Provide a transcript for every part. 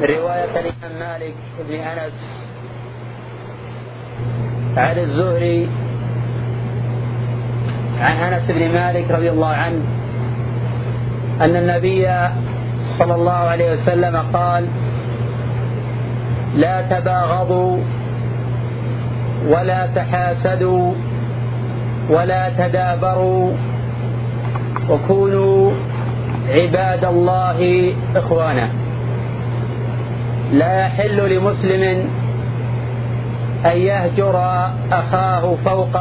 رواية الإمام مالك بن أنس عن الزهري عن أنس بن مالك رضي الله عنه أن النبي صلى الله عليه وسلم قال لا تباغضوا ولا تحاسدوا ولا تدابروا وكونوا عباد الله إخوانا. لا يحل لمسلم أن يهجر أخاه فوق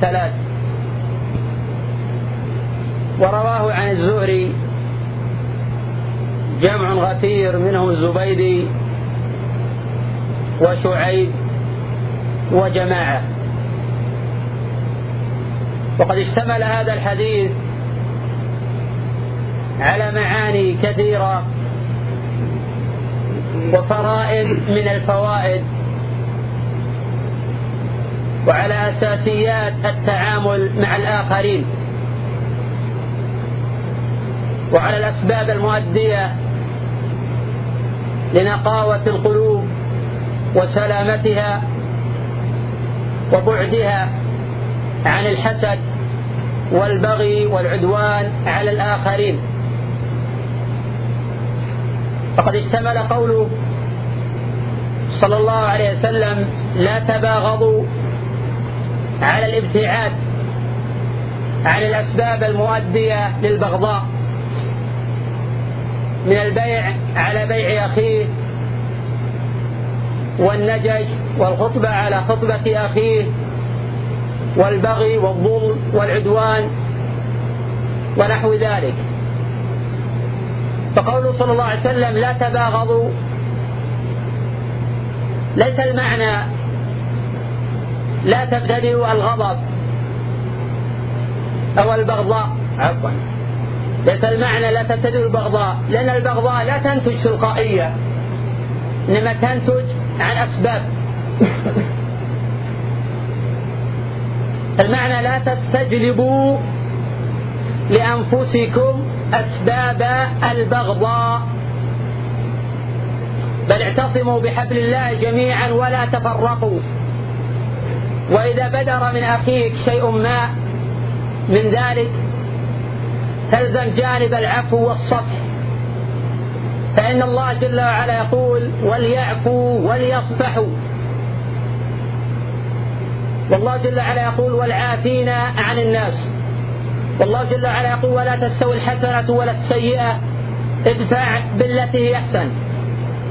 ثلاث. ورواه عن الزهري جمع غفير منهم الزبيدي وشعيب وجماعة. وقد اشتمل هذا الحديث على معاني كثيرة. وفرائد من الفوائد. وعلى أساسيات التعامل مع الآخرين. وعلى الأسباب المؤدية لنقاوة القلوب وسلامتها وبعدها عن الحسد والبغي والعدوان على الآخرين. فقد اشتمل قوله صلى الله عليه وسلم لا تباغضوا على الابتعاد عن الأسباب المؤدية للبغضاء من البيع على بيع أخيه والنجش والخطبة على خطبة أخيه والبغي والظلم والعدوان ونحو ذلك. فقوله صلى الله عليه وسلم لا تباغضوا. ليس المعنى لا تبتدئوا الغضب أو البغضاء. عفوا. ليس المعنى لا تبتدئوا البغضاء لأن البغضاء لا تنتج تلقائية إنما تنتج عن أسباب. المعنى لا تستجلبوا لأنفسكم أسباب البغضاء. بل اعتصموا بحبل الله جميعا ولا تفرقوا. وإذا بدر من أخيك شيء ما من ذلك تلزم جانب العفو والصفح. فإن الله جل وعلا يقول وليعفوا وليصفحوا والله جل وعلا يقول والعافين عن الناس والله جل وعلا يقول ولا تستوي الحسنة ولا السيئة ادفع بالتي هي أحسن.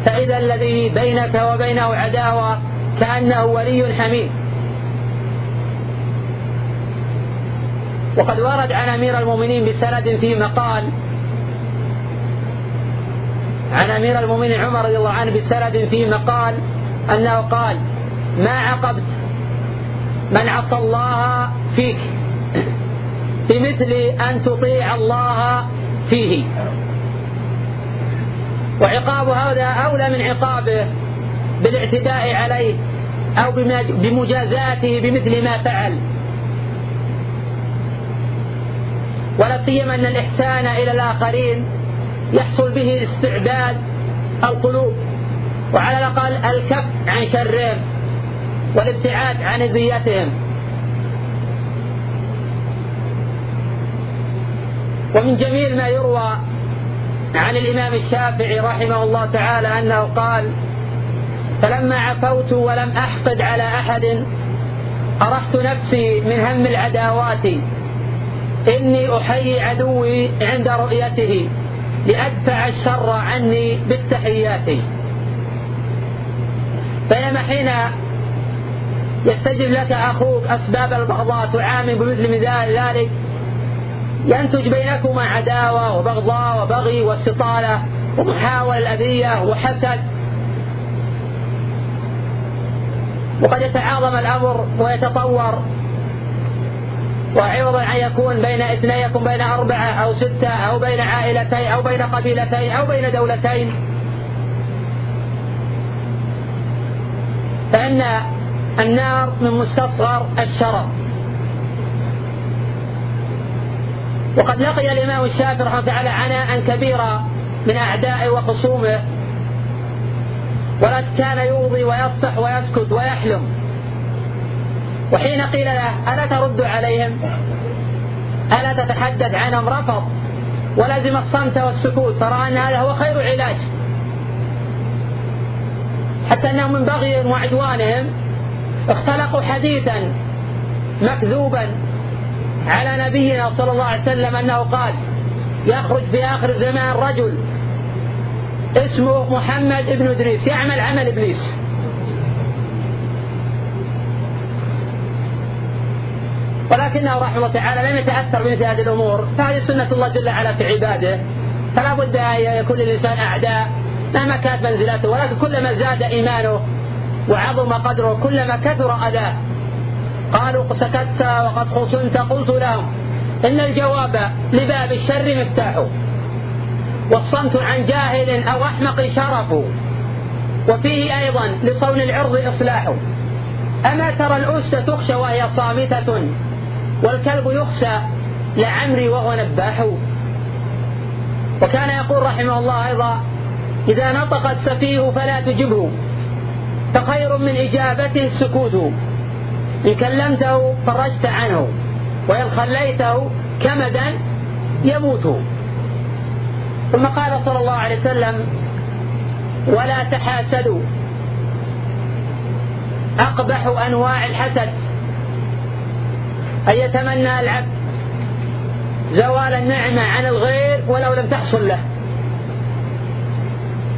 فإذا الذي بينك وبينه عداوة كأنه ولي حميد وقد ورد عن أمير المؤمنين بسند في مقال عن أمير المؤمنين عمر رضي الله عنه بسند في مقال أنه قال ما عقبت من عصى الله فيك بمثل أن تطيع الله فيه. وعقاب هذا أولى من عقابه بالاعتداء عليه أو بمجازاته بمثل ما فعل. ولا سيما أن الإحسان إلى الآخرين يحصل به استعباد القلوب. وعلى الأقل الكف عن شرهم والابتعاد عن اذيتهم ومن جميل ما يروى عن الإمام الشافعي رحمه الله تعالى أنه قال فلما عفوت ولم أحقد على أحد أرحت نفسي من هم العداوات إني أحيي عدوي عند رؤيته لأدفع الشر عني بالتحيات. بينما حين يستجب لك أخوك أسباب البغضاء تعامل بمثل ذلك. ينتج بينكما عداوة وبغضاء وبغي واستطالة ومحاولة الأذية وحسد. وقد يتعاظم الأمر ويتطور. وعوضا أن يكون بين اثنين يكون بين أربعة أو ستة أو بين عائلتين أو بين قبيلتين أو بين دولتين. فإن النار من مستصغر الشرر وقد لقي الإمام الشافعي رحمه الله تعالى عناء كبيرا من أعدائه وخصومه. ولا كان يوضي ويصفح ويسكت ويحلم. وحين قيل له ألا ترد عليهم؟ ألا تتحدث عنهم؟ رفض. ولزم الصمت والسكوت. فرأى أن هذا هو خير علاج حتى أنهم من بغيهم وعدوانهم اختلقوا حديثا مكذوبا. على نبينا صلى الله عليه وسلم أنه قال يخرج في آخر الزمان رجل اسمه محمد بن إدريس يعمل عمل إبليس. ولكنه رحمه الله تعالى لم يتأثر بمثل هذه الأمور فهذه سنة الله جل وعلا في عباده. فلا بد أن يكون للإنسان أعداء مهما كانت منزلته ولكن كلما زاد إيمانه وعظم قدره كلما كثر أذاه قالوا سكت وقد خصمت قلت لهم إن الجواب لباب الشر مفتاح. والصمت عن جاهل أو أحمق شرف. وفيه أيضا لصون العرض إصلاح. أما ترى الأس تخشى وهي صامتة والكلب يخشى لعمري وهو نباح. وكان يقول رحمه الله أيضا إذا نطق السفيه فلا تجبه فخير من إجابته السكوت إن كلمته فرجت عنه. وإن خليته كمدا يموت. ثم قال صلى الله عليه وسلم ولا تحاسدوا. أقبح أنواع الحسد. أن يتمنى العبد زوال النعمة عن الغير ولو لم تحصل له.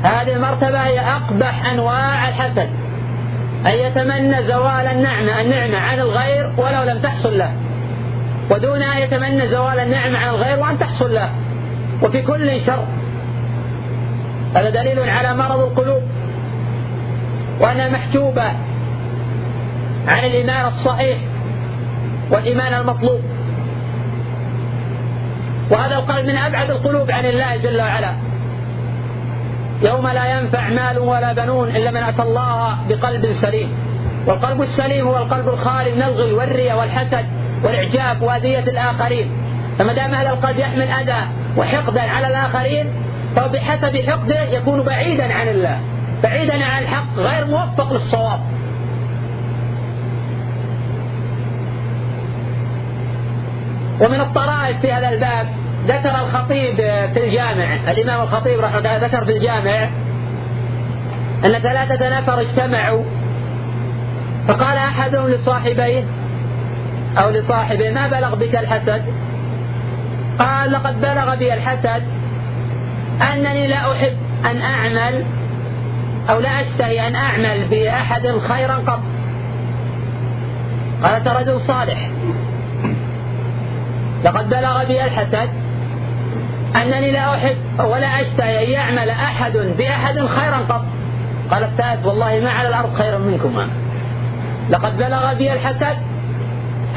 هذه المرتبة هي أقبح أنواع الحسد. أن يتمنى زوال النعمة النعمة عن الغير ولو لم تحصل له. ودون أن يتمنى زوال النعمة عن الغير وأن تحصل له. وفي كل شر. هذا دليل على مرض القلوب. وأنها محجوبة عن الإيمان الصحيح والإيمان المطلوب. وهذا القلب من أبعد القلوب عن الله جل وعلا. يوم لا ينفع مال ولا بنون إلا من أتى الله بقلب سليم. والقلب السليم هو القلب الخالي من الغل والرياء والحسد والإعجاب وأذية الآخرين. فما دام هذا القلب يحمل أذى وحقدا على الآخرين فهو بحسب حقده يكون بعيدا عن الله بعيدا عن الحق غير موفق للصواب. ومن الطرائف في هذا الباب ذكر الخطيب في الجامع. الإمام الخطيب رحمه الله ذكر في الجامع أن ثلاثة نفر اجتمعوا فقال أحدهم لصاحبيه أو لصاحبه ما بلغ بك الحسد؟ قال لقد بلغ بي الحسد أنني لا أحب أن أعمل أو لا أشتهي أن أعمل بأحد خيرا قط. قال رجل صالح. لقد بلغ بي الحسد أنني لا أحب ولا أشتهي أن يعمل أحد بأحد خيرا قط قال الثالث والله ما على الأرض خير منكما. لقد بلغ بي الحسد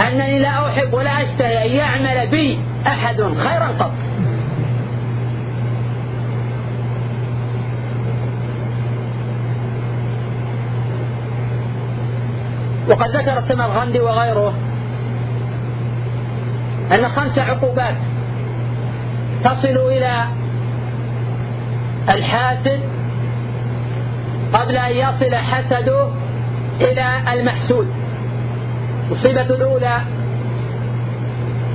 أنني لا أحب ولا أشتهي أن يعمل بي أحد خيرا قط وقد ذكر السمرغندي وغيره أن خمس عقوبات تصل إلى الحاسد قبل أن يصل حسده إلى المحسود. المصيبة الأولى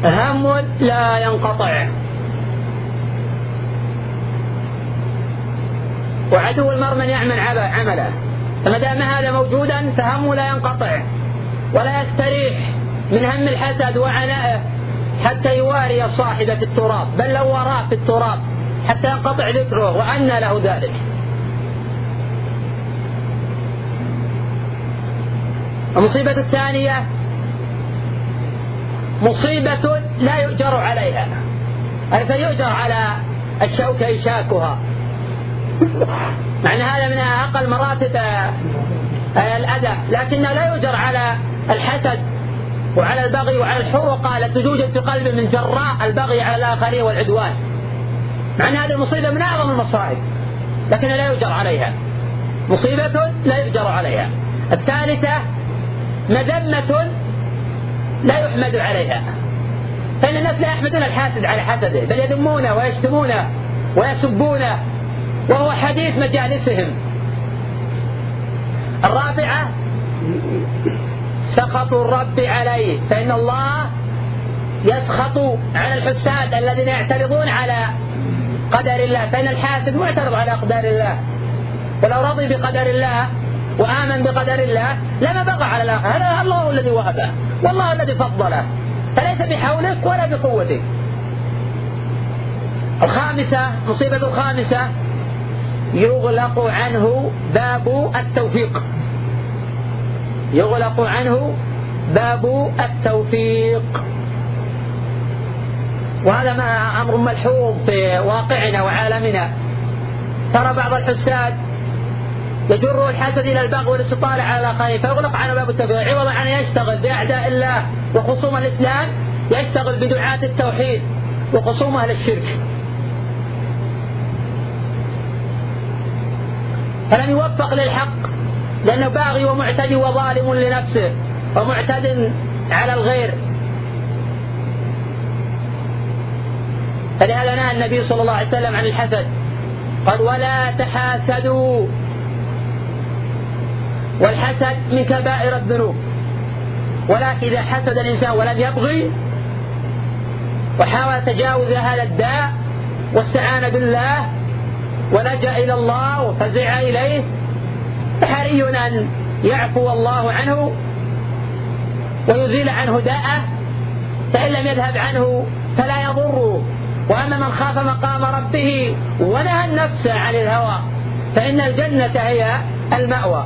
هم لا ينقطع. وعدو المرء من يعمل عمله. فما دام هذا موجودا فهمه لا ينقطع. ولا يستريح من هم الحسد وعنائه حتى يواري صاحبه في التراب بل لو وراه في التراب حتى ينقطع ذكره وأن له ذلك. المصيبة الثانية مصيبة لا يؤجر عليها. أي فيؤجر على الشوكة إشاكها مع أن هذا من أقل مراتب الأذى لكنه لا يؤجر على الحسد. وعلى البغي وعلى الحرقة التي توجد في قلبه من جراء البغي على الآخرين والعدوان. مع أن هذه المصيبة من أعظم المصائب لكن لا يؤجر عليها. مصيبة لا يؤجر عليها. الثالثة مذمة لا يحمد عليها. فإن الناس لا يحمدون الحاسد على حسده بل يذمونه ويشتمونه ويسبونه وهو حديث مجالسهم. الرابعة سخط الرب عليه. فإن الله يسخط على الحساد الذين يعترضون على قدر الله. فإن الحاسد معترض على أقدار الله. ولو رضي بقدر الله وآمن بقدر الله لما بقى على الآخر هذا الله الذي وهبه. والله الذي فضله. فليس بحولك ولا بقوتك. الخامسة مصيبة الخامسة يغلق عنه باب التوفيق. يغلق عنه باب التوفيق. وهذا ما أمر ملحوظ في واقعنا وعالمنا. ترى بعض الحساد يجر الحسد إلى البغي والاستطالة على الآخرين فيغلق عنه باب التوفيق. عوضا عن يشتغل بأعداء الله وخصوم الإسلام يشتغل بدعاة التوحيد وخصوم أهل الشرك. فلم يوفق للحق. لأنه باغي ومعتدي وظالم لنفسه ومعتد على الغير. فلهذا نهى النبي صلى الله عليه وسلم عن الحسد. قال ولا تحاسدوا. والحسد من كبائر الذنوب. ولكن إذا حسد الإنسان ولم يبغي وحاول تجاوز هذا الداء واستعان بالله ولجأ إلى الله وفزع إليه فحري أن يعفو الله عنه ويزيل عنه داءه فإن لم يذهب عنه فلا يضره وأما من خاف مقام ربه ونهى النفس عن الهوى فإن الجنة هي المأوى.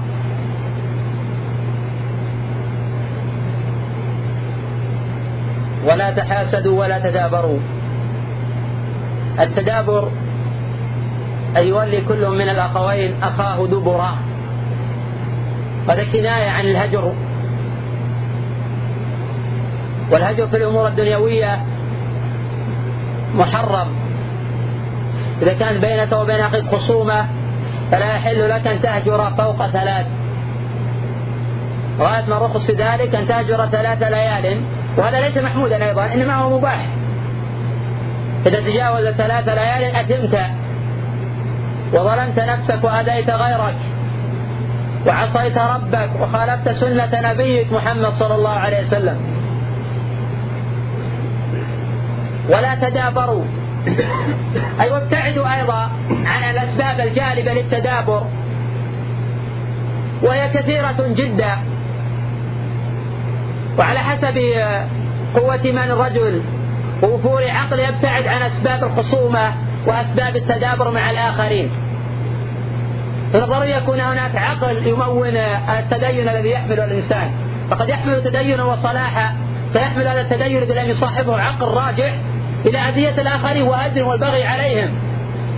ولا تحاسدوا ولا تدابروا. التدابر أن يولي كل من الأخوين أخاه دبرا هذا كناية عن الهجر. والهجر في الأمور الدنيوية محرم. إذا كان بينك وبين أخيك خصومة فلا يحل لك أن تهجر فوق ثلاث. غاية ما رخص في ذلك أن تهجر ثلاث ليال. وهذا ليس محمودا أيضا إنما هو مباح. إذا تجاوز ثلاث ليال أثمت وظلمت نفسك وأذيت غيرك. وعصيت ربك وخالفت سنة نبيك محمد صلى الله عليه وسلم. ولا تدابروا. أي وابتعدوا أيضا عن الأسباب الجالبة للتدابر. وهي كثيرة جدا. وعلى حسب قوة من الرجل ووفور عقل يبتعد عن أسباب الخصومة وأسباب التدابر مع الآخرين. فضروري يكون هناك عقل يمون التدين الذي يحمله الإنسان. فقد يحمل تدينا وصلاحا فيحمل هذا التدين لم يصاحبه عقل راجع إلى أذية الآخرين وأذن والبغي عليهم.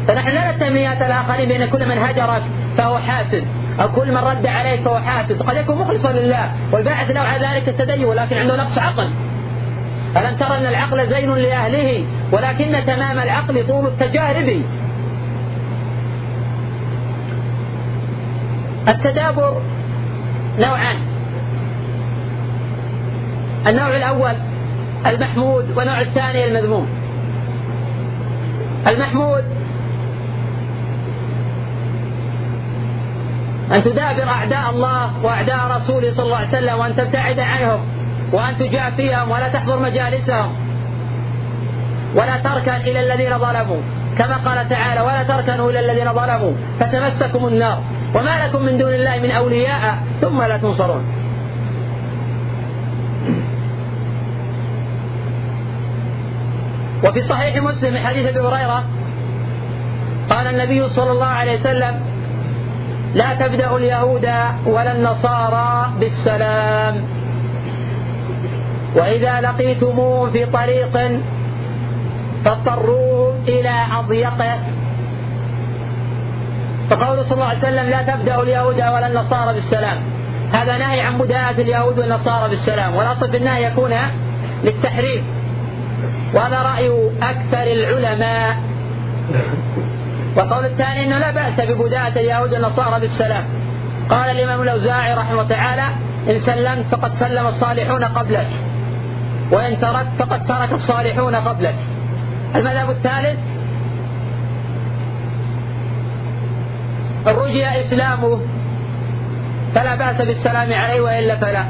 فنحن لا نتهميات الآخرين بأن كل من هجرك فهو حاسد أو كل من رد عليك فهو حاسد. قد يكون مخلصا لله والباعث له على ذلك التدين ولكن عنده نقص عقل. ألم ترى أن العقل زين لأهله ولكن تمام العقل طول التجارب؟ التدابر نوعان. النوع الأول المحمود والنوع الثاني المذموم. المحمود أن تدابر أعداء الله وأعداء رسوله صلى الله عليه وسلم وأن تبتعد عنهم وأن تجافيهم ولا تحضر مجالسهم ولا تركن إلى الذين ظلموا. كما قال تعالى ولا تركنوا إلى الذين ظلموا فتمسكم النار. وما لكم من دون الله من أولياء ثم لا تنصرون. وفي صحيح مسلم حديث أبي هريرة قال النبي صلى الله عليه وسلم لا تبدا اليهود ولا النصارى بالسلام. وإذا لقيتموهم في طريق فاضطروهم إلى اضيقه فقوله صلى الله عليه وسلم لا تبدأ اليهود ولا النصارى بالسلام. هذا نهي عن بدايه اليهود والنصارى بالسلام. والأصل في النهي يكون للتحريم وهذا رأي أكثر العلماء. وقول الثاني أنه لا بأس ببداءة اليهود والنصارى بالسلام. قال الإمام الأوزاعي رحمه الله تعالى إن سلمت فقد سلم الصالحون قبلك وإن تركت فقد ترك الصالحون قبلك. المذهب الثالث رجي إسلامه فلا بأس بالسلام عليه وإلا فلا.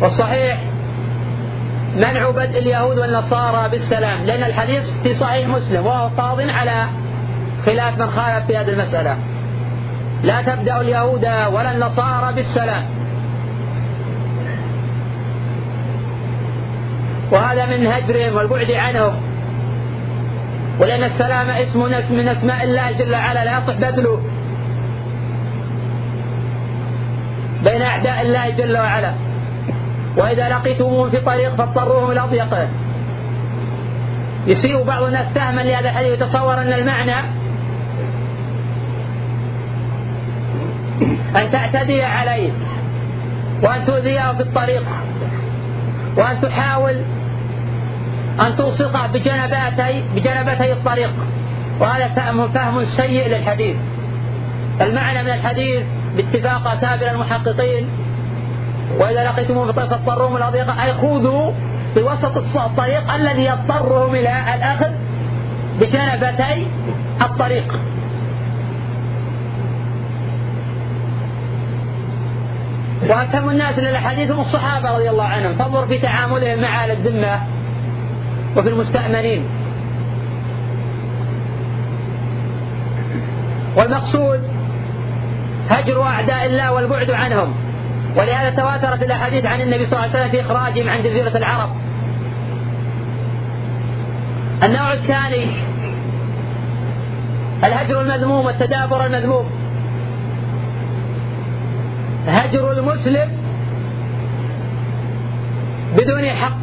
والصحيح منع بدء اليهود والنصارى بالسلام لأن الحديث في صحيح مسلم وهو قاض على خلاف من خالف في هذه المسألة. لا تبدأ اليهود ولا النصارى بالسلام. وهذا من هجرهم والبعد عنهم. ولأن السلام اسم من أسماء الله جل وعلا لا يصح بذله بين أعداء الله جل وعلا. وإذا لقيتموهم في طريق فاضطروهم إلى أضيقه يصير بعض الناس فهما لهذا الحديث يتصور أن المعنى أن تعتدي عليه وأن تؤذيه في الطريق وأن تحاول أن تلصقه بجنباتي بجنبتي الطريق. وهذا فهم فهم سيء للحديث. المعنى من الحديث باتفاق أكابر المحققين. وإذا الطريق فاضطروهم إلى ضيقة أي خذوا في وسط الطريق الذي يضطرهم إلى الأخذ بجنبتي الطريق. وأفهم الناس للأحاديث هم الصحابة رضي الله عنهم. فانظر في تعاملهم مع الذمة. وفي المستأمنين والمقصود هجر أعداء الله والبعد عنهم. ولهذا تواترت الأحاديث عن النبي صلى الله عليه وسلم في إخراجهم عن جزيرة العرب. النوع الثاني الهجر المذموم والتدابر المذموم. هجر المسلم بدون حق.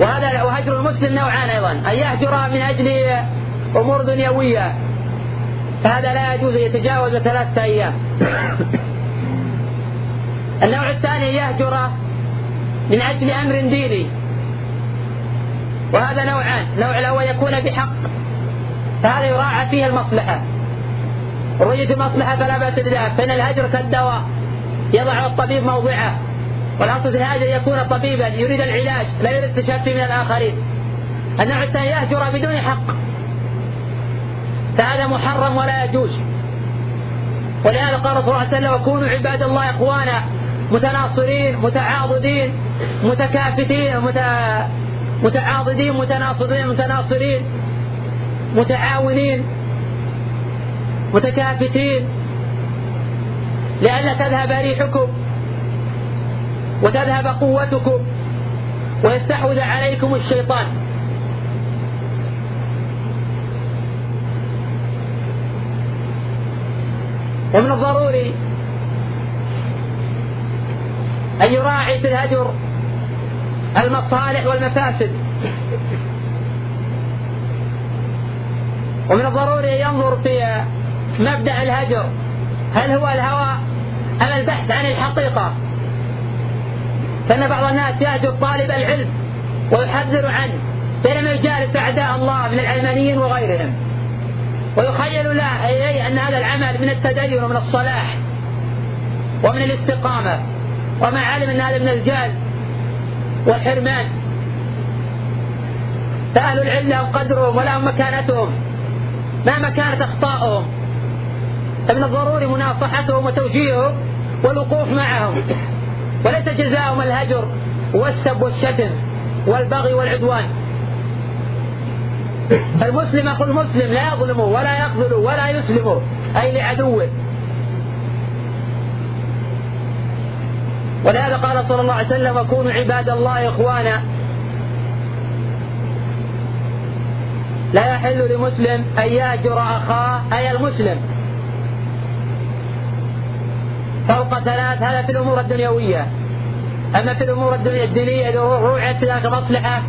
وهذا وهجر المسلم نوعان أيضا. أن يهجر من أجل أمور دنيوية. فهذا لا يجوز يتجاوز ثلاثة أيام. النوع الثاني يهجر من أجل أمر ديني. وهذا نوعان. النوع الأول يكون بحق. فهذا يراعى فيه المصلحة. رؤية المصلحة فلا بأس بذلك. فإن الهجر كالدواء يضع الطبيب موضعه. والأصل في الهاجر يكون طبيبا يريد العلاج لا يريد التشفي من الآخرين. النوع الثاني يهجر بدون حق. فهذا محرم ولا يجوز. ولهذا قال صلى الله عليه وسلم وكونوا عباد الله إخوانا متناصرين متعاضدين متكافتين متعاضدين متناصرين متناصرين متعاونين متكافتين. لئلا تذهب ريحكم. وتذهب قوتكم ويستحوذ عليكم الشيطان. ومن الضروري أن يراعي في الهجر المصالح والمفاسد. ومن الضروري أن ينظر في مبدأ الهجر. هل هو الهوى أم البحث عن الحقيقة؟ فإن بعض الناس يهجر طالب العلم ويحذر عنه بينما يجالس أعداء الله من العلمانيين وغيرهم. ويخيل له إليه أن هذا العمل من التدين ومن الصلاح ومن الاستقامة. وما علم أن هذا من الجهل والحرمان. فأهل العلم لهم قدرهم ولهم مكانتهم مهما كانت أخطاؤهم فمن الضروري مناصحتهم وتوجيههم والوقوف معهم. وليس جزاؤهم الهجر والسب والشتم والبغي والعدوان. المسلم أخو المسلم لا يظلمه ولا يخذله ولا يسلمه أي لعدوه. ولهذا قال صلى الله عليه وسلم وكونوا عباد الله إخوانا. لا يحل لمسلم أن يهجر أخاه أي المسلم. ثلاث هذا في الأمور الدنيوية. أما في الأمور الدينية إذا روعت ذاك مصلحة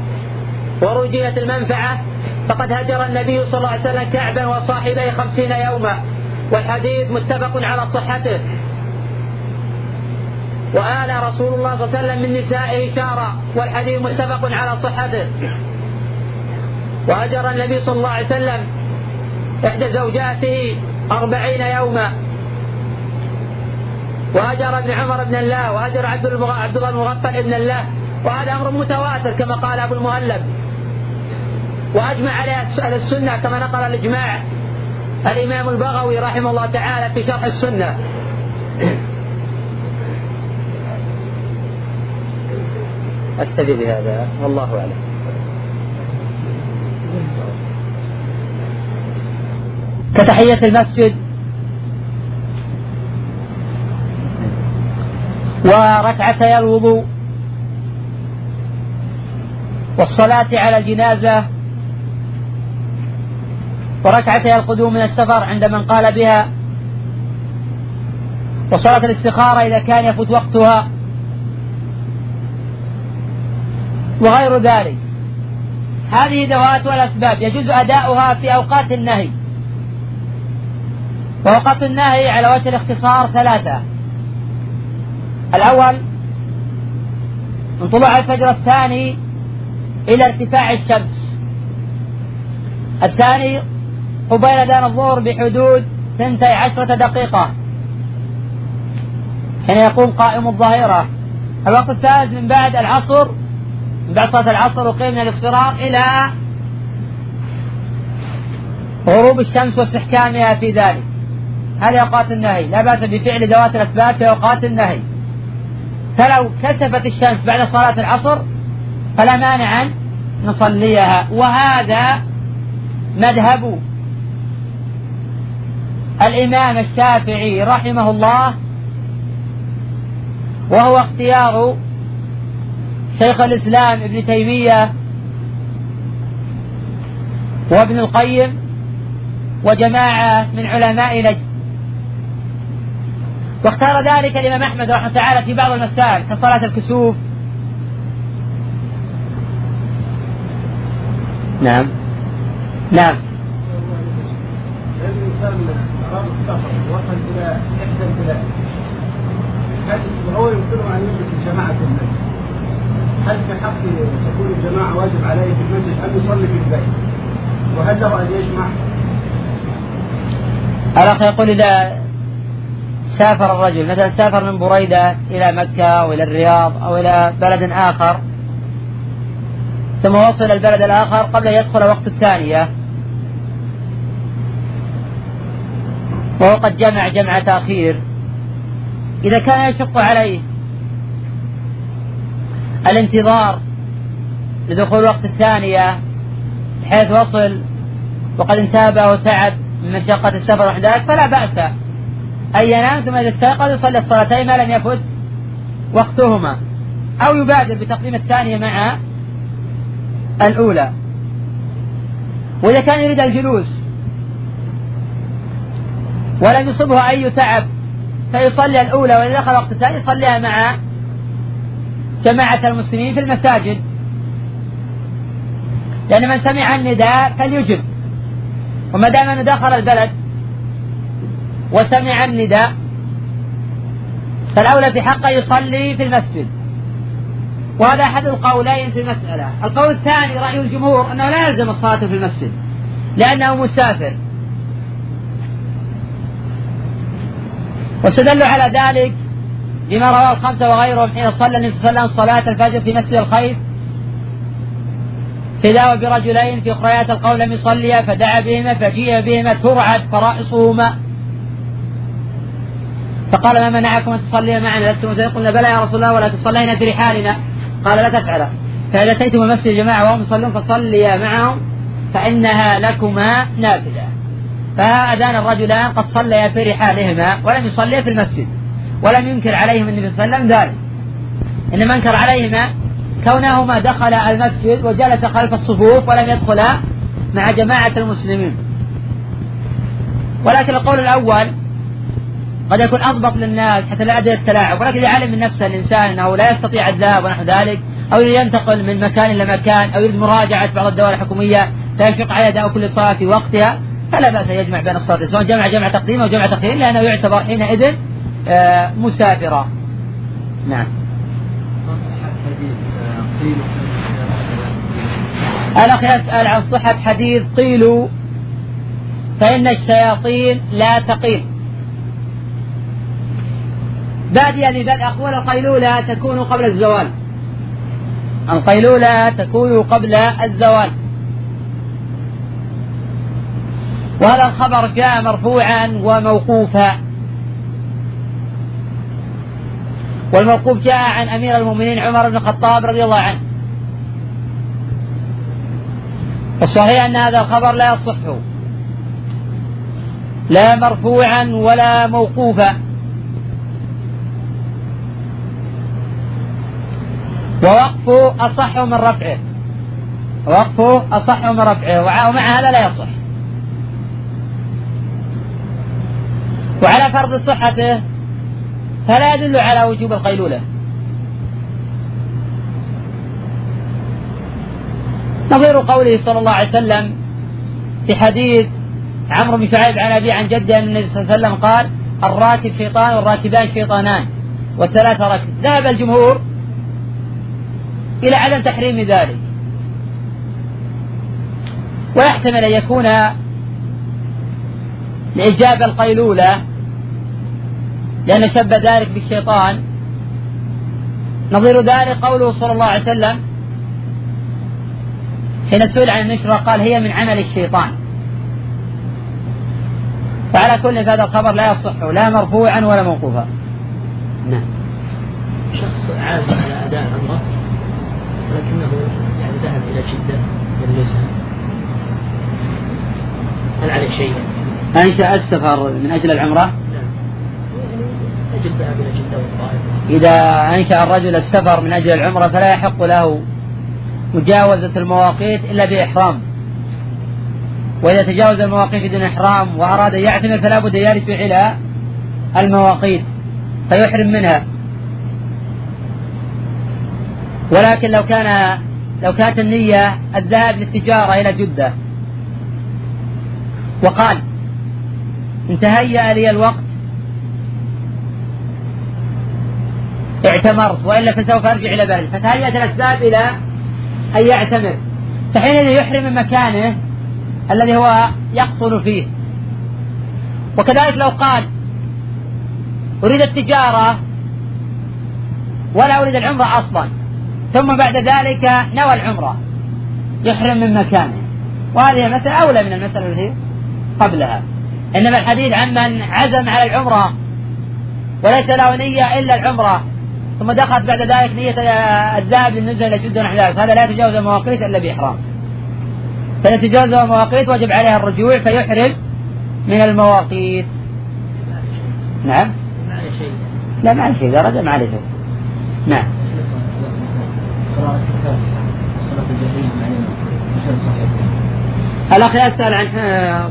ورجيت المنفعة فقد هجر النبي صلى الله عليه وسلم كعبا وصاحبيه خمسين يوما. والحديث متفق على صحته. وآل رسول الله صلى الله عليه وسلم من نسائه شارا والحديث متفق على صحته. وهجر النبي صلى الله عليه وسلم إحدى زوجاته أربعين يوما. وهجر ابن عمر بن الله وهجر عبد عبد الله المغفل ابن الله وهذا أمر متواتر كما قال أبو المهلب وأجمع عليه أهل السنة كما نقل الإجماع الإمام البغوي رحمه الله تعالى في شرح السنة. أكتفي بهذا والله أعلم. كتحية المسجد. وركعتي الوضوء والصلاة على الجنازة. وركعتي القدوم من السفر عند من قال بها. وصلاة الاستخارة إذا كان يفوت وقتها. وغير ذلك. هذه ذوات والأسباب. يجوز أداؤها في أوقات النهي. وأوقات النهي على وجه الاختصار ثلاثة. الأول من طلوع الفجر الثاني إلى ارتفاع الشمس. الثاني قبيل أذان الظهر بحدود ثنتي عشرة دقيقة. حين يقوم قائم الظهيرة. الوقت الثالث من بعد العصر من بعد صلاة العصر وقيم من الاصفرار إلى غروب الشمس واستحكامها في ذلك. هذه أوقات النهي. لا بأس بفعل ذوات الأسباب في أوقات النهي. فلو كسفت الشمس بعد صلاة العصر فلا مانع أن نصليها. وهذا مذهب الإمام الشافعي رحمه الله وهو اختيار شيخ الإسلام ابن تيمية وابن القيم وجماعة من علماء نجد واختار ذلك الإمام أحمد رحمه الله تعالى في بعض المسائل كصلاة الكسوف نعم نعم وصل إلى إحدى البلاد وهو يمكنه أن يجلس جماعة الناس هل في حق تكون الجماعة واجب عليه في المسجد أم يصلي في البيت؟ وهل له أن يجمع؟ الأخ يقول إذا سافر الرجل. مثلا سافر من بريدة إلى مكة أو إلى الرياض أو إلى بلد آخر ثم وصل البلد الآخر قبل أن يدخل وقت الثانية وهو قد جمع جمع تأخير إذا كان يشق عليه الانتظار لدخول وقت الثانية بحيث وصل وقد انتابه وتعب من مشقة السفر ذلك فلا بأس أن ينام ثم إذا استيقظ يصلي الصلاتين ما لم يفت وقتهما. أو يبادر بتقديم الثانية مع الأولى. وإذا كان يريد الجلوس ولم يصبه أي تعب فيصلي الأولى وإذا دخل وقت الثاني يصليها مع جماعة المسلمين في المساجد. لأن من سمع النداء فليجب. وما دام أنه دخل البلد وسمع النداء. فالأولى في حقه يصلي في المسجد. وهذا أحد القولين في المسألة. القول الثاني رأي الجمهور أنه لا يلزم الصلاة في المسجد لأنه مسافر. واستدلوا على ذلك بما رواه الخمسة وغيرهم حين صلى النبي صلى الله عليه وسلم صلاة الفجر في مسجد الخير. فداوى برجلين في أخريات القول لم يصليا فدعا بهما فجيء بهما ترعد فرائصهما. فقال ما منعكم أن تصلي معنا؟ لستم قلنا بلى يا رسول الله ولا تصلين في رحالنا قال لا تفعل. فإذا أتيتم المسجد جماعة وهم يصلون فصليا معهم فإنها لكما نافله فها اذان الرجلان قد صليا في رحالهما ولم يصليا في المسجد ولم ينكر عليهم النبي صلى الله عليه وسلم ذلك. إنما انكر عليهما كونهما دخل المسجد وجلس خلف الصفوف ولم يدخلا مع جماعة المسلمين. ولكن القول الأول قد يكون أضبط للناس حتى لا يؤدي التلاعب. ولكن إذا علم من نفسه الإنسان أنه لا يستطيع الذهاب ونحو ذلك أو ينتقل من مكان إلى مكان أو يريد مراجعة بعض الدول الحكومية فيشق عليه أداء كل صلاة في وقتها فلا بأس يجمع بين الصلاتين سواء جمع جمع تقديم أو جمع تقديم لأنه يعتبر حينئذ آه، مسافرا نعم. الأخ يسأل عن صحة حديث قيلوا فإن الشياطين لا تقيل باديا لبدء أقوال القيلولة تكون قبل الزوال. القيلولة تكون قبل الزوال. وهذا الخبر جاء مرفوعا وموقوفا. والموقوف جاء عن أمير المؤمنين عمر بن الخطاب رضي الله عنه. والصحيح أن هذا الخبر لا يصح. لا مرفوعا ولا موقوفا. ووقفه أصح من رفعه. وقفه أصح من رفعه. ومع هذا لا يصح. وعلى فرض صحته فلا يدل على وجوب القيلولة. نظير قوله صلى الله عليه وسلم في حديث عمرو بن شعيب عن أبي عن جده أن النبي صلى الله عليه وسلم قال الراكب شيطان والراكبان شيطانان والثلاثة ركب ذهب الجمهور إلى عدم تحريم ذلك. ويحتمل أن يكون لإجابة القيلولة لأن شب ذلك بالشيطان. نظير ذلك قوله صلى الله عليه وسلم حين سئل عن النشرة قال هي من عمل الشيطان. فعلى كل هذا الخبر لا يصح لا مرفوعا ولا موقوفا. نعم. شخص عازم على أداء عمره ولكنه يعني ذهب إلى جدة يدرسها هل عليه شيء؟ أنشأ السفر من أجل العمرة؟ نعم. إذا أنشأ الرجل السفر من أجل العمرة فلا يحق له مجاوزة المواقيت إلا بإحرام. وإذا تجاوز المواقيت بدون إحرام وأراد يعتمر فلا بد يرجع إلى المواقيت فيحرم منها. ولكن لو كان لو كانت النية الذهاب للتجارة إلى جدة. وقال إن تهيأ لي الوقت. اعتمرت وإلا فسوف أرجع إلى بلدي. فتهيأت الأسباب إلى أن يعتمر. فحينئذ يحرم من مكانه الذي هو يقطن فيه. وكذلك لو قال أريد التجارة ولا أريد العمرة أصلا. ثم بعد ذلك نوى العمرة. يحرم من مكانه. وهذه مسألة أولى من المسألة التي قبلها. إنما الحديث عن من عزم على العمرة وليس له نية إلا العمرة. ثم دخلت بعد ذلك نية الذهاب للنزل إلى جدة ونحو ذلك. هذا لا يتجاوز المواقيت إلا بإحرام. فإذا تجاوز المواقيت وجب عليها الرجوع فيحرم من المواقيت. نعم. لا ما عليه شيء. إذا رجع ما عليه شيء. نعم. الأخ يسأل عن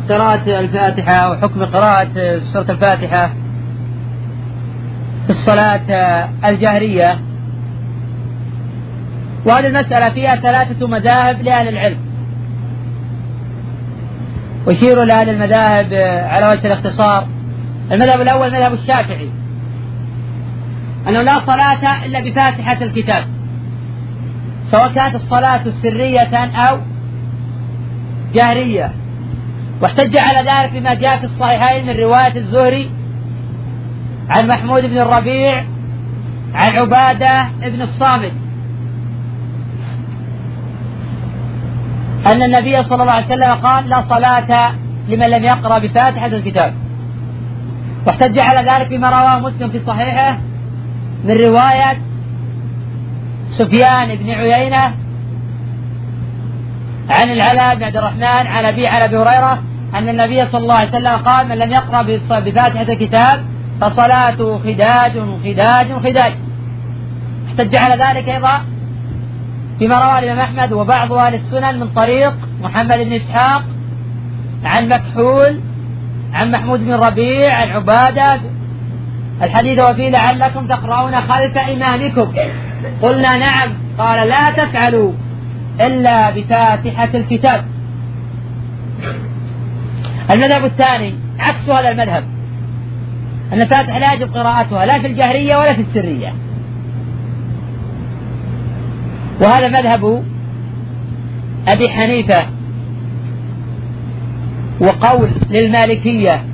قراءة الفاتحة وحكم قراءة سورة الفاتحة في الصلاة الجهرية وهذه المسألة فيها ثلاثة مذاهب لأهل العلم. أشير لهذه المذاهب على وجه الاختصار. المذهب الأول مذهب الشافعي. أنه لا صلاة إلا بفاتحة الكتاب. سواء كانت الصلاة سرية أو جهرية واحتج على ذلك بما جاء في الصحيحين من رواية الزهري عن محمود بن الربيع عن عبادة بن الصامت. أن النبي صلى الله عليه وسلم قال لا صلاة لمن لم يقرأ بفاتحة الكتاب. واحتج على ذلك بما رواه مسلم في صحيحه من رواية سفيان بن عيينة عن العلاء بن عبد الرحمن عن أبي عن أبي هريرة أن النبي صلى الله عليه وسلم قال من لم يقرأ بفاتحة الكتاب فصلاته خداج خداج خداج. احتج على ذلك أيضا فيما روى الإمام أحمد وبعض أهل السنن من طريق محمد بن إسحاق عن مكحول عن محمود بن ربيع عن عبادة. الحديث وفيه لعلكم تقرؤون خلف إمامكم قلنا نعم. قال لا تفعلوا إلا بفاتحة الكتاب. المذهب الثاني عكس هذا المذهب. أن الفاتحة لا يجب قراءتها لا في الجهرية ولا في السرية. وهذا مذهب أبي حنيفة. وقول للمالكية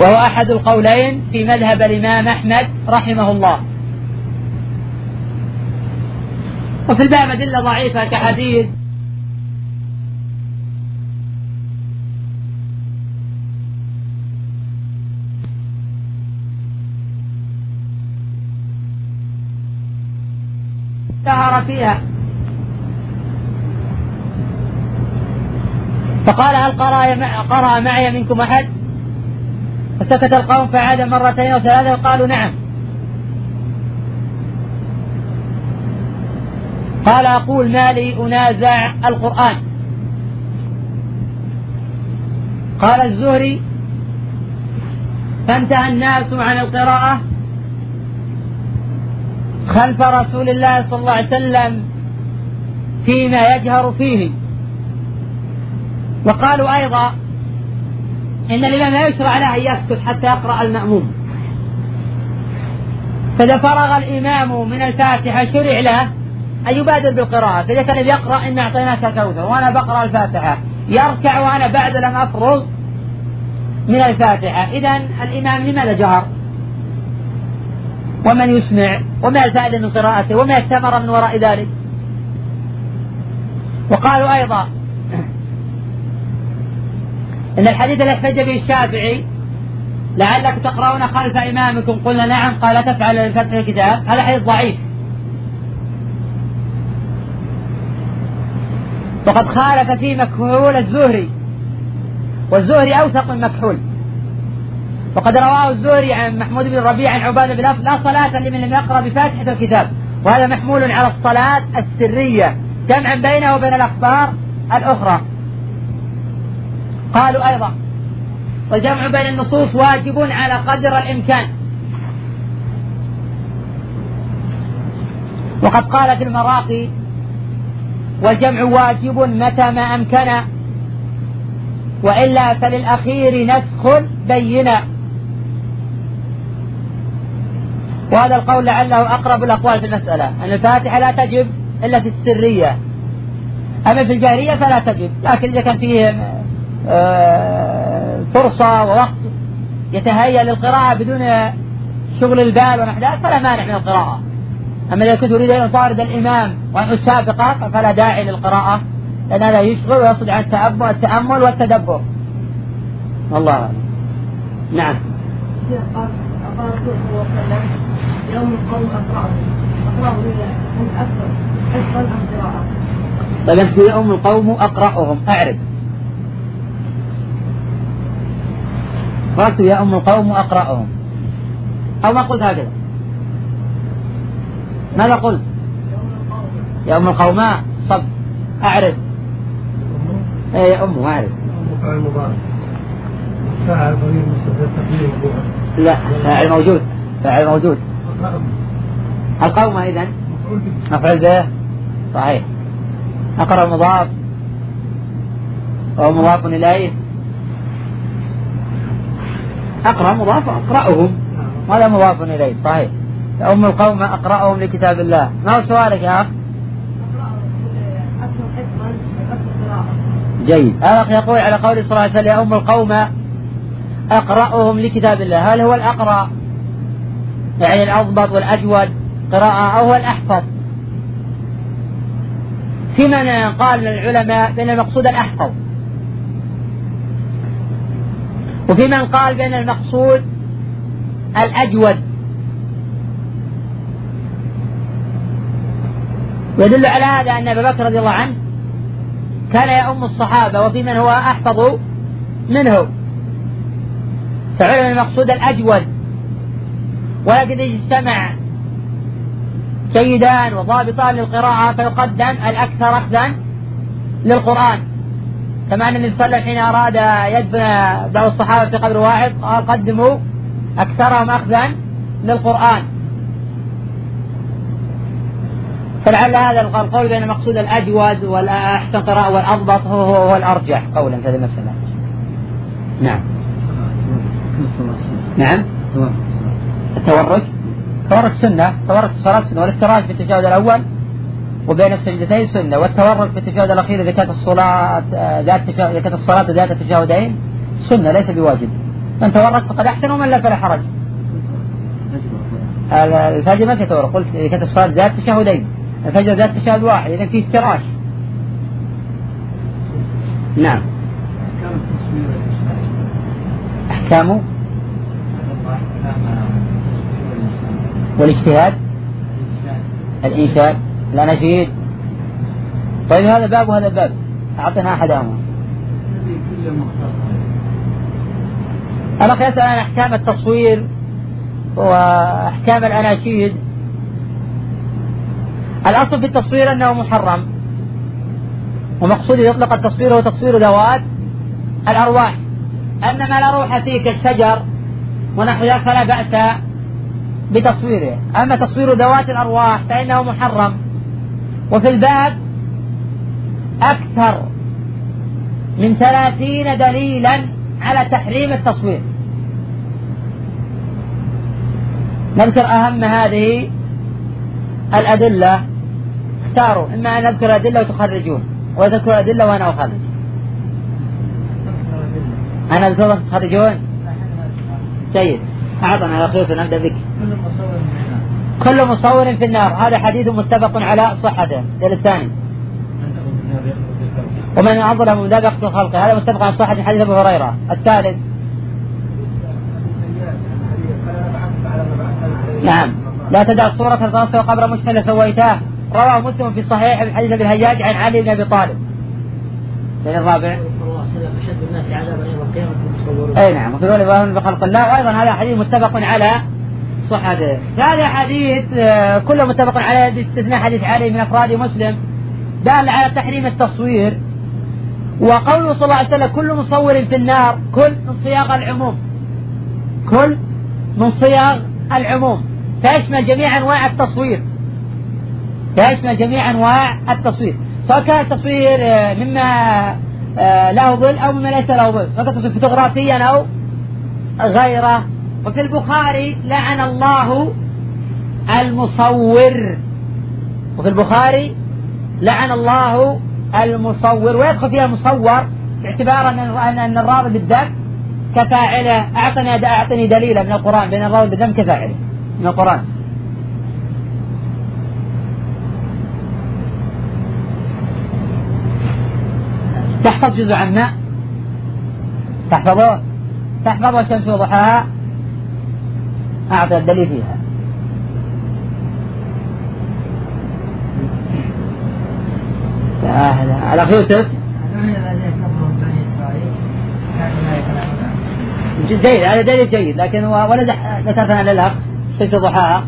وهو أحد القولين في مذهب الإمام أحمد رحمه الله. وفي الباب أدلة ضعيفة كحديث سهر فيها. فقال هل قرأ معي منكم أحد؟ فسكت القوم فعاد مرتين وثلاثة وقالوا نعم. قال أقول ما لي أنازع القرآن. قال الزهري فانتهى الناس عن القراءة خلف رسول الله صلى الله عليه وسلم فيما يجهر فيه. وقالوا أيضا إن الإمام لا يشرع له أن يسكت حتى يقرأ المأموم. فإذا فرغ الإمام من الفاتحة شرع له أن يبادر بالقراءة. فإذا كان يقرأ إن أعطيناك الكوثر وأنا بقرأ الفاتحة. يركع وأنا بعد لم أفرغ من الفاتحة. إذا الإمام لماذا جهر؟ ومن يسمع؟ وما الفائدة من قراءته؟ وما الثمرة من وراء ذلك؟ وقالوا أيضا إن الحديث الذي احتج به الشافعي. لعلك تقرؤون خلف إمامكم. قلنا نعم قال تفعل لفتح الكتاب. هذا حديث ضعيف. وقد خالف في مكحول الزهري. والزهري أوثق من مكحول. وقد رواه الزهري عن محمود بن الربيع عن عبادة بن لا صلاة لمن لم يقرأ بفاتحة الكتاب. وهذا محمول على الصلاة السرية. جمعا بينه وبين الأخبار الأخرى. قالوا أيضا والجمع بين النصوص واجب على قدر الإمكان. وقد قال في المراقي والجمع واجب متى ما أمكن وإلا فللأخير نسخ بينا وهذا القول لعله أقرب الأقوال في المسألة أن الفاتحة لا تجب إلا في السرية. أما في الجاهلية فلا تجب لكن إذا كان فيه فرصة ووقت يتهيأ للقراءة بدون شغل البال ونحو ذلك فلا مانع من القراءة. أما إذا كنت أريد أن أطارد الإمام وأن أسابقه فلا داعي للقراءة لأن هذا يشغل ويصد عن التأمل, والتدبر. والله نعم. يوم القوم أقرأه أقرأه أكثر حفظا أم قراءة طيب أنت يوم القوم أقرأهم أعرف. قلت يا أم القوم أقرأهم. أو ما قلت هكذا. ماذا قلت؟ يا أم القوماء صب. أعرف. إيه يا أم أعرف. لا فاعل موجود فاعل موجود. القومة إذن؟ مفعول به. صحيح. أقرأ مضاف وهو مضاف إليه. أقرأ مضاف أقرأهم هذا مضاف إليه صحيح. أم القوم أقرأهم لكتاب الله. ما هو سؤالك يا أخ؟ جيد. هذا يقول على قول صلى الله عليه وسلم يا أم القوم أقرأهم لكتاب الله. هل هو الأقرأ؟ يعني الأضبط والأجود قراءة أو هو الأحفظ؟ في من قال العلماء بأن المقصود الأحفظ. وفي من قال بأن المقصود الأجود. ويدل على هذا أن أبا بكر رضي الله عنه كان يؤم الصحابة وفي من هو أحفظ منه. فعلم المقصود الأجود. ولكن اجتمع جيدان وضابطان للقراءة فيقدم الأكثر أخذا للقرآن. كما أن النبي صلى الله عليه وسلم حين أراد يدفن بعض الصحابة في قبر واحد قال قدموا أكثرهم أخذا للقرآن. فلعل هذا القول بين المقصود الأجود والأحسن قراءة والأضبط هو هو, هو الأرجح. قولا في هذه المسألة نعم. نعم. التورك التورك سنة. التورك الصلاة سنة. والافتراش في التشهد الأول. وبين السجدتين سنة والتورك في التشهد الأخير إذا كانت الصلاة ذات إذا كانت الصلاة ذات التشهدين سنة ليس بواجب. من تورك فقد أحسن ومن لا فلا حرج. الفجر ما في تورك قلت إذا كانت الصلاة ذات تشهدين الفجر ذات تشهد واحد إذا فيه افتراش نعم. أحكامه والإجتهاد؟ الإنشاد الأناشيد طيب هذا باب وهذا باب أعطنا أحدهما الأخ يسأل عن أحكام التصوير وأحكام الأناشيد. الأصل في التصوير أنه محرم. ومقصود يطلق التصوير هو تصوير ذوات الأرواح. أما ما لا روح فيه كالشجر ونحو ذلك فلا بأس بتصويره. أما تصوير ذوات الأرواح فإنه محرم. وفي الباب أكثر من ثلاثين دليلا على تحريم التصوير. نذكر أهم هذه الأدلة. اختاروا إما أن نذكر أدلة وتخرجون وتذكر أدلة وأنا أخرج. أنا أذكر تخرجون؟ جيد. أعطنا على خير نبدأ بك. كل مصور في النار. هذا حديث متفق على صحته. الثاني ومن أظلم من ذبح في خلقه. هذا متفق على صحة حديث أبو هريرة. الثالث. نعم. لا تدع صورة الرأس وقبر مشكلة سويتاه. رواه مسلم في الصحيح من حديث ابن الهياج عن علي بن أبي طالب. الرابع. يوم القيامه أي نعم. وفي بخلق الله وأيضا هذا حديث متفق على صحته. هذا حديث آه، كله متفق على باستثناء حديث علي من أفراد مسلم دال على تحريم التصوير. وقوله صلى الله عليه وسلم كل مصور في النار كل من صياغ العموم. كل من صياغ العموم. تشمل جميع أنواع التصوير. تشمل جميع أنواع التصوير. سواء كان التصوير آه، مما آه، له ظل أو مما ليس له ظل. سواء كان فوتوغرافيا أو غيره. وفي البخاري لعن الله المصور. وفي البخاري لعن الله المصور. ويدخل فيها المصور باعتبار أن ان الراضي بالذنب كفاعله. أعطني أعطني دليلا من القرآن بأن الراضي بالذنب كفاعله. من القرآن. تحفظ جزء عما تحفظه. تحفظ الشمس وضحاها. أعطي الدليل فيها. على يوسف جيد هذا دليل جيد لكن ولا ذكرتنا للأخ شمس ضحاها.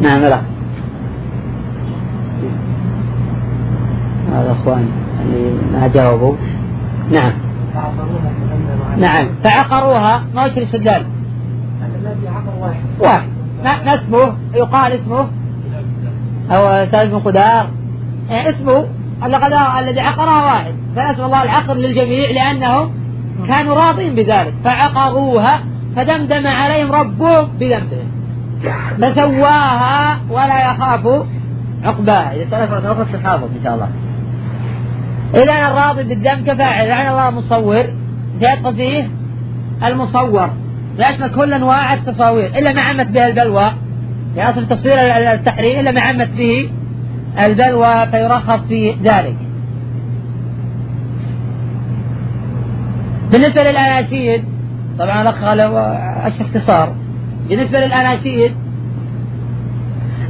نعم لا. هذا أخوان اللي ما جاوبوا. نعم. نعم. فعقروها ما وش الاستدلال؟ الذي عقر واحد. واحد ما اسمه يقال اسمه. أو سالم بن قدار. يعني اسمه. الذي عقرها واحد. فنسأل الله العقر للجميع لأنهم كانوا راضين بذلك. فعقروها فدمدم عليهم ربهم بذنبهم. فسواها ولا يخاف عقباها إذا سألت أخرى حافظ إن شاء الله. إذا الراضي بالذنب كفاعل. لعن الله المصور. سيدخل فيه المصور. يشمل كل أنواع التصاوير. إلا ما عمت به البلوى. في أصل تصوير التحريم إلا ما عمت به البلوى فيرخص في ذلك. بالنسبة للأناشيد طبعا الأخ اشرح اختصار. بالنسبة للأناشيد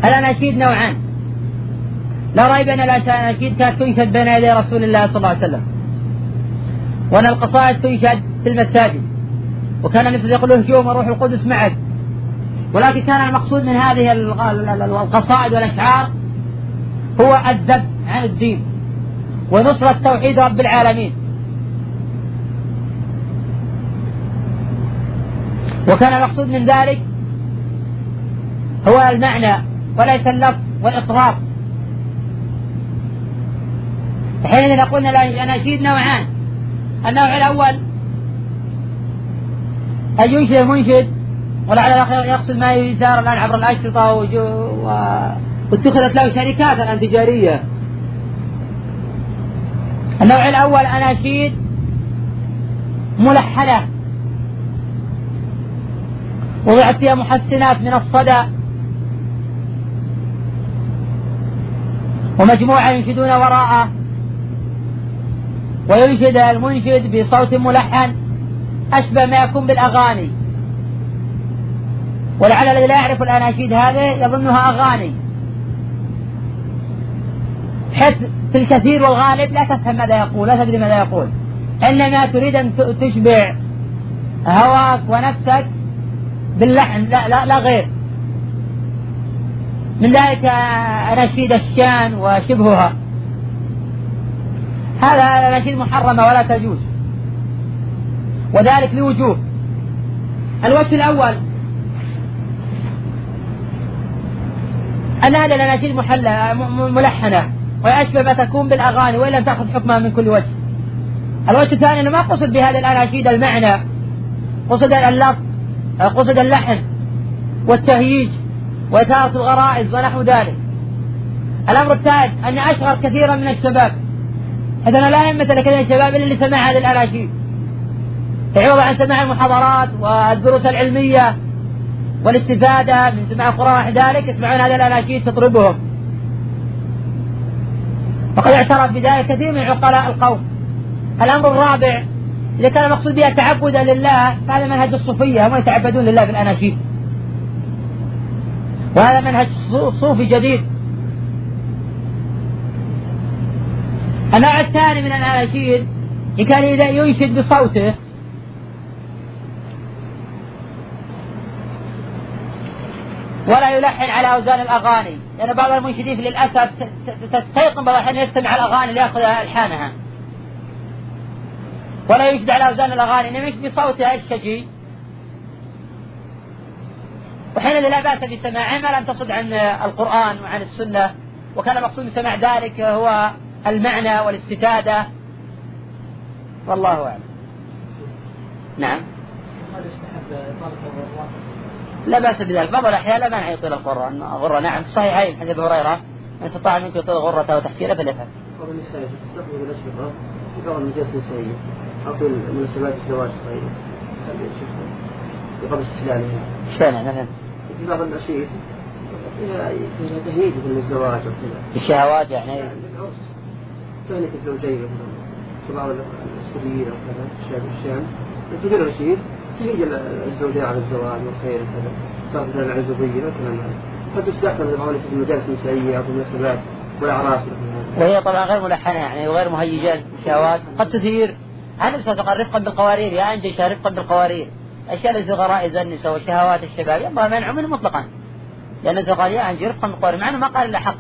الأناشيد نوعان. لا ريب أن الأناشيد كانت تنشد بين يدي رسول الله صلى الله عليه وسلم. وأن القصائد تنشد في المساجد. وكان النبي يقول هجوم روح القدس معك. ولكن كان المقصود من هذه القصائد والأشعار هو الذب عن الدين. ونصرة توحيد رب العالمين. وكان المقصود من ذلك هو المعنى وليس اللفظ والإطراف حينئذ قلنا الأناشيد نوعان. النوع الأول أن ينشد المنشد ولعل الأخ يقصد ما يسار الآن عبر الأشرطة واتخذت له شركات الآن تجارية. النوع الأول أناشيد ملحنة. وضعت فيها محسنات من الصدى ومجموعة ينشدون وراءه. وينشد المنشد بصوت ملحن أشبه ما يكون بالأغاني. ولعل الذي لا يعرف الأناشيد هذه يظنها أغاني. حيث في الكثير والغالب لا تفهم ماذا يقول لا تدري ماذا يقول. إنما تريد أن تشبع هواك ونفسك باللحن لا, لا, لا غير. من ذلك أناشيد الشأن وشبهها. هذا الأناشيد محرمة ولا تجوز. وذلك لوجوه الوجه الأول أن هذه الأناشيد ملحنة ويشبه ما تكون بالأغاني وإن لم تأخذ حكمها من كل وجه. الوجه الثاني أنه ما قصد بهذه الأناشيد المعنى قصد اللفظ قصد اللحن والتهييج وإثارة الغرائز ونحو ذلك. الأمر الثالث أن أشغل كثيرا من الشباب أنا لا يمثل لكثير الشباب إلا لسماع هذه الأناشيد تعوض عن سماع المحاضرات والدروس العلمية والاستفادة من سماع القرآن ذلك يسمعون هذه الأناشيد تطربهم. وقد اعترف بذلك كثير من عقلاء القوم. الأمر الرابع إذا كان المقصود بها تعبدا لله فهذا منهج الصوفية هم يتعبدون لله بالأناشيد وهذا منهج صوفي جديد. النوع الثاني من الأناشيد كان إذا ينشد بصوته. ولا يلحن على أوزان الأغاني لأن بعض المنشدين للأسف تستيقن بعض الأحيان يستمع الأغاني ليأخذ ألحانها. ولا يشد على أوزان الأغاني إنما يشد بصوتها الشجي. وحينئذ لا بأس بسماعه ما لم تصد عن القرآن وعن السنة وكان المقصود بسماع ذلك هو المعنى والاستفادة والله أعلم نعم لا بأس بذلك بعض الأحيان لا مانع يطيل الغرة غرة نعم صحيحين حديث أبي هريرة من استطاع منكم يطيل غرته وتحكيره فليفعل. بعض المجالس النسائية أو في مناسبات الزواج في قبل استحلالها. إيش فعلا مثلا؟ في بعض النشيد فيها تهيج من الزواج وكذا. الشهوات يعني. العرس. تهنئة الزوجين مثلا في بعض السوريين أو كذا الشام الشام تدير رشيد تهيج الزوجين على الزواج والخير وكذا. تأخذ العزوبية والكلام هذا. قد تستخدم بعض المجالس النسائية أو في المناسبات والأعراس وهي طبعا غير ملحنة يعني وغير مهيجة الشهوات. قد تثير. صلى الله رفقا بالقوارير يا أنجش رفقا بالقوارير الأشياء التي غرائز النساء وشهوات الشباب ينبغي منع منه مطلقا. لأن قال يا أنجي رفقا بالقوارير مع أنه ما قال إلا حق.